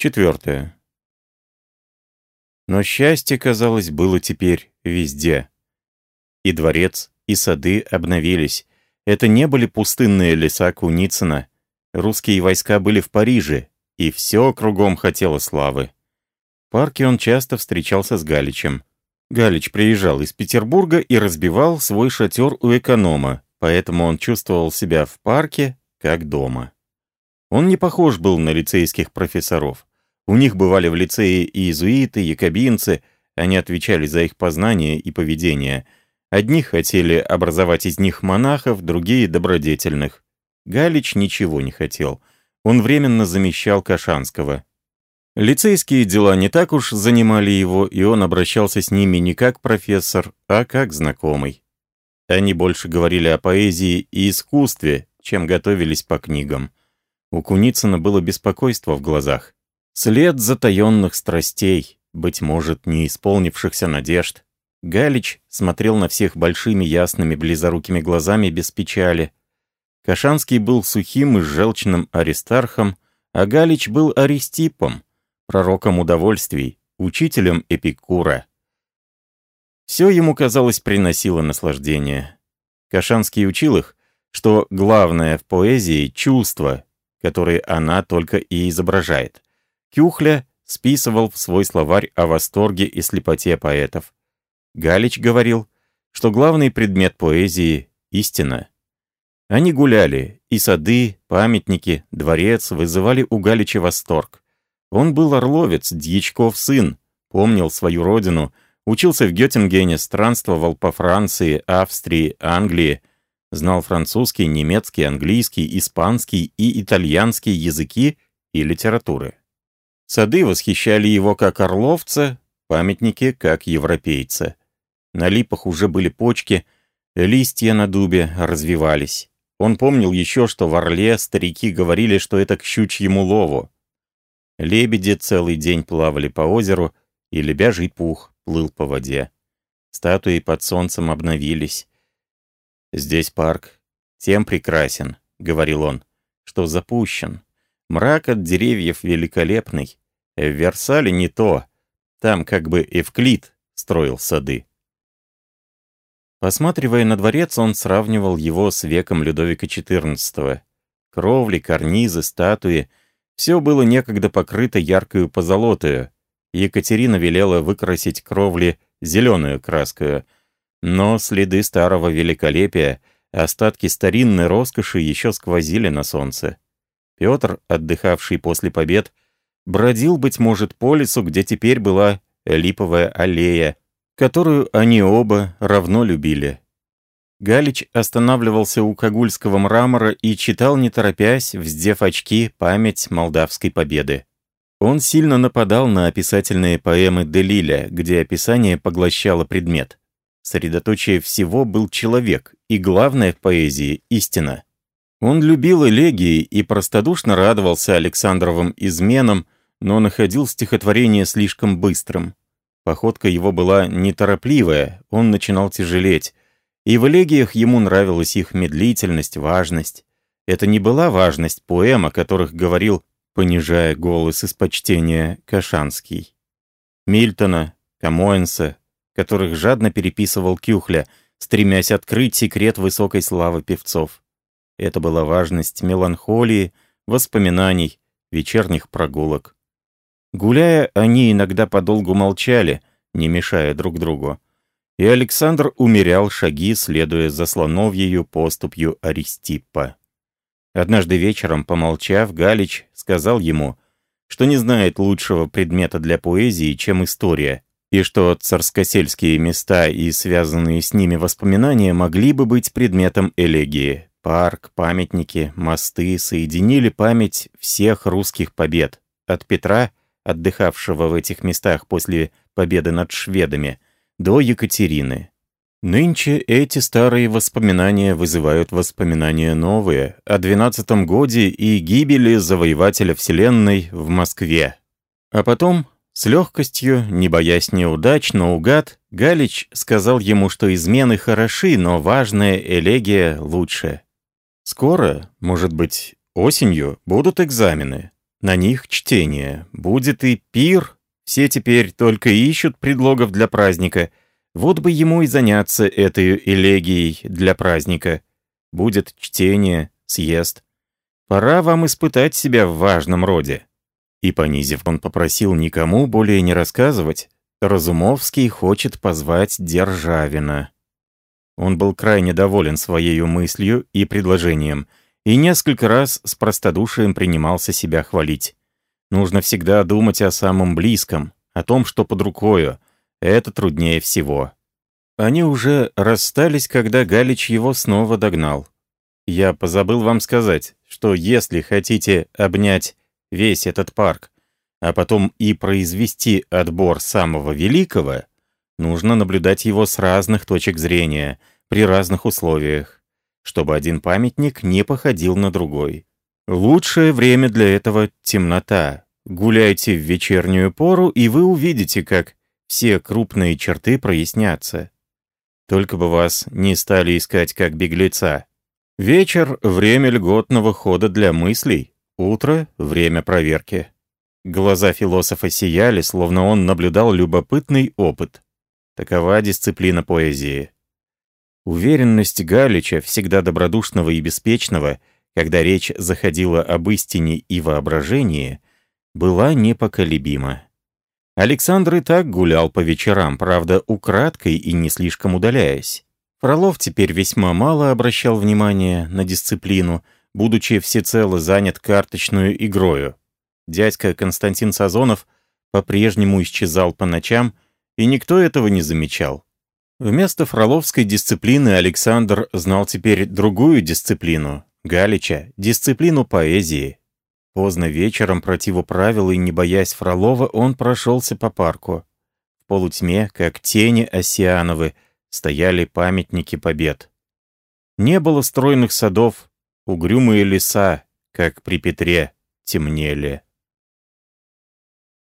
Четвертое. Но счастье, казалось, было теперь везде. И дворец, и сады обновились. Это не были пустынные леса Куницына. Русские войска были в Париже, и все кругом хотело славы. В парке он часто встречался с Галичем. Галич приезжал из Петербурга и разбивал свой шатер у эконома, поэтому он чувствовал себя в парке как дома. Он не похож был на лицейских профессоров. У них бывали в лицее и иезуиты, якобинцы, они отвечали за их познание и поведение. Одни хотели образовать из них монахов, другие — добродетельных. Галич ничего не хотел. Он временно замещал Кашанского. Лицейские дела не так уж занимали его, и он обращался с ними не как профессор, а как знакомый. Они больше говорили о поэзии и искусстве, чем готовились по книгам. У Куницына было беспокойство в глазах. След затаенных страстей, быть может, не исполнившихся надежд. Галич смотрел на всех большими ясными близорукими глазами без печали. Кашанский был сухим и желчным аристархом, а Галич был аристипом, пророком удовольствий, учителем Эпикура. Все ему, казалось, приносило наслаждение. Кашанский учил их, что главное в поэзии — чувство, которое она только и изображает — Кюхля списывал в свой словарь о восторге и слепоте поэтов. Галич говорил, что главный предмет поэзии — истина. Они гуляли, и сады, памятники, дворец вызывали у Галича восторг. Он был орловец, Дьячков сын, помнил свою родину, учился в Геттингене, странствовал по Франции, Австрии, Англии, знал французский, немецкий, английский, испанский и итальянский языки и литературы. Сады восхищали его как орловца, памятники как европейца. На липах уже были почки, листья на дубе развивались. Он помнил еще, что в Орле старики говорили, что это к щучьему лову. Лебеди целый день плавали по озеру, и лебяжий пух плыл по воде. Статуи под солнцем обновились. «Здесь парк. Тем прекрасен», — говорил он, — «что запущен. Мрак от деревьев великолепный. В Версале не то. Там как бы Эвклид строил сады. Посматривая на дворец, он сравнивал его с веком Людовика XIV. Кровли, карнизы, статуи — все было некогда покрыто яркою позолотою. Екатерина велела выкрасить кровли зеленую краскою, но следы старого великолепия, остатки старинной роскоши еще сквозили на солнце. Петр, отдыхавший после побед, бродил, быть может, по лесу, где теперь была липовая аллея, которую они оба равно любили. Галич останавливался у Кагульского мрамора и читал, не торопясь, вздев очки, память молдавской победы. Он сильно нападал на описательные поэмы Делиля, где описание поглощало предмет. Средоточие всего был человек, и главное в поэзии — истина. Он любил элегии и простодушно радовался Александровым изменам, но находил стихотворение слишком быстрым. Походка его была неторопливая, он начинал тяжелеть, и в элегиях ему нравилась их медлительность, важность. Это не была важность поэм, о которых говорил, понижая голос из почтения, Кашанский. Мильтона, Камоэнса, которых жадно переписывал Кюхля, стремясь открыть секрет высокой славы певцов. Это была важность меланхолии, воспоминаний, вечерних прогулок. Гуляя, они иногда подолгу молчали, не мешая друг другу. И Александр умерял шаги, следуя за слоновьею поступью Аристиппа. Однажды вечером, помолчав, Галич сказал ему, что не знает лучшего предмета для поэзии, чем история, и что царскосельские места и связанные с ними воспоминания могли бы быть предметом элегии. Парк, памятники, мосты соединили память всех русских побед, от Петра, отдыхавшего в этих местах после победы над шведами, до Екатерины. Нынче эти старые воспоминания вызывают воспоминания новые о двенадцатом годе и гибели завоевателя Вселенной в Москве. А потом, с легкостью, не боясь неудач, но угад, Галич сказал ему, что измены хороши, но важная элегия лучше. Скоро, может быть, осенью, будут экзамены. На них чтение. Будет и пир. Все теперь только ищут предлогов для праздника. Вот бы ему и заняться этой элегией для праздника. Будет чтение, съезд. Пора вам испытать себя в важном роде. И, понизив, он попросил никому более не рассказывать, Разумовский хочет позвать Державина. Он был крайне доволен своей мыслью и предложением, и несколько раз с простодушием принимался себя хвалить. Нужно всегда думать о самом близком, о том, что под рукою. Это труднее всего. Они уже расстались, когда Галич его снова догнал. Я позабыл вам сказать, что если хотите обнять весь этот парк, а потом и произвести отбор самого великого, нужно наблюдать его с разных точек зрения, при разных условиях, чтобы один памятник не походил на другой. Лучшее время для этого — темнота. Гуляйте в вечернюю пору, и вы увидите, как все крупные черты прояснятся. Только бы вас не стали искать как беглеца. Вечер — время льготного хода для мыслей, утро — время проверки. Глаза философа сияли, словно он наблюдал любопытный опыт. Такова дисциплина поэзии. Уверенность Галича, всегда добродушного и беспечного, когда речь заходила об истине и воображении, была непоколебима. Александр и так гулял по вечерам, правда, украдкой и не слишком удаляясь. Фролов теперь весьма мало обращал внимания на дисциплину, будучи всецело занят карточную игрою. Дядька Константин Сазонов по-прежнему исчезал по ночам, и никто этого не замечал. Вместо фроловской дисциплины Александр знал теперь другую дисциплину — Галича, дисциплину поэзии. Поздно вечером, противоправил и не боясь Фролова, он прошелся по парку. В полутьме, как тени Осиановы, стояли памятники побед. Не было стройных садов, угрюмые леса, как при Петре, темнели.